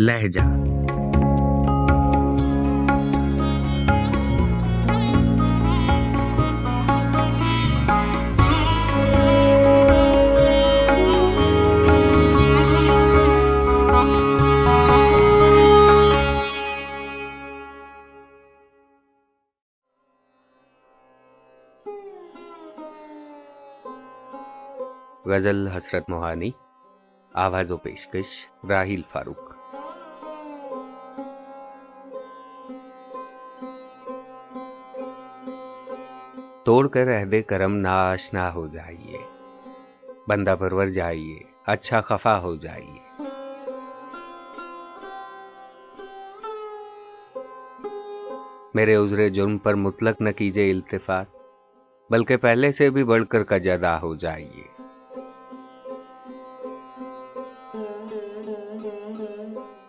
لہجہ۔ غزل حسرت موہانی آواز و پیشکش راہیل فاروق۔ توڑ کر عہد کرم ناشنا ہو جائیے۔ بندہ پرور جائیے اچھا خفا ہو جائیے۔ میرے عذر جرم پر مطلق نہ کیجیے التفات، بلکہ پہلے سے بھی بڑھ کر کا جدا ہو جائیے۔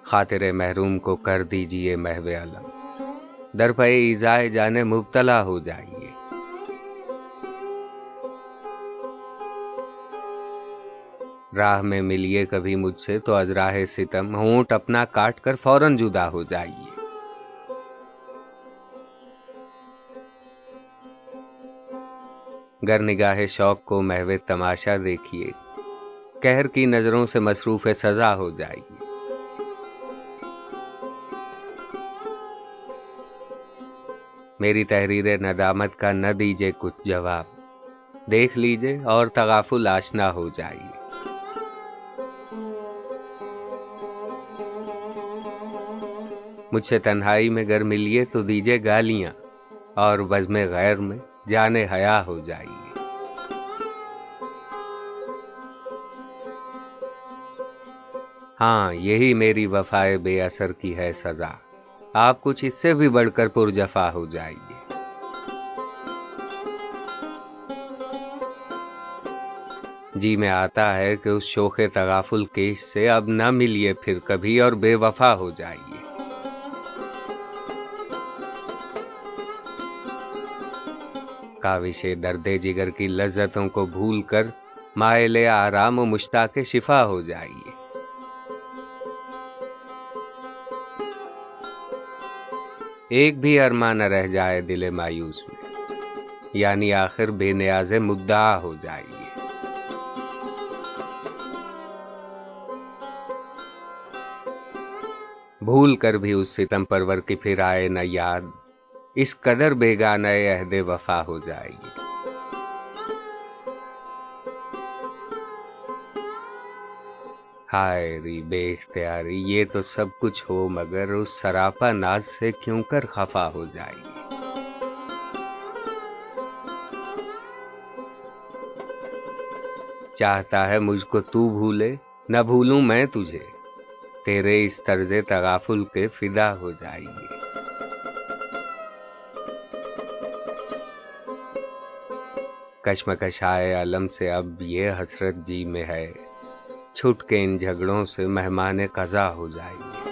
خاطر محروم کو کر دیجیے محو علم۔ در پہ ایزائے جانے مبتلا ہو جائیے۔ راہ میں ملیے کبھی مجھ سے تو از راہ ستم ہونٹ اپنا کاٹ کر فوراً جدا ہو جائیے۔ گر نگاہ شوق کو محو تماشا دیکھیے کہر کی نظروں سے مصروف سزا ہو جائیے۔ میری تحریر ندامت کا نہ دیجیے کچھ جواب، دیکھ لیجیے اور تغافل آشنا ہو جائیے۔ مجھ سے تنہائی میں گر ملیے تو دیجیے گالیاں، اور بزم غیر میں جانے حیا ہو جائیے۔ ہاں یہی میری وفائے بے اثر کی ہے سزا۔ آپ کچھ اس سے بھی بڑھ کر پرجفا ہو جائیے۔ جی میں آتا ہے کہ اس شوق تغافل کیش سے اب نہ ملیے پھر کبھی اور بے وفا ہو جائیے۔ کاوش درد جگر کی لذتوں کو بھول کر مائل آرام و مشتاق شفا ہو جائیے۔ ایک بھی ارما نہ رہ جائے دل مایوس میں یعنی آخر بے نیاز مدعا ہو جائیے۔ بھول کر بھی اس ستم پرور کی پھر آئے نہ یاد اس قدر بیگانہ عہد وفا ہو جائیے ہائے ری، بے اختیاری، یہ تو سب کچھ ہو مگر اس سراپا ناز سے کیوں کر خفا ہو جائے چاہتا ہے مجھ کو تو بھولے، نہ بھولوں میں تجھے۔ تیرے اس طرز تغافل کے فدا ہو جائیے کشمکش کشمکشائے علم سے اب یہ حسرت جی میں ہے۔ چھٹ کے ان جھگڑوں سے مہمان قضا ہو جائیں گے۔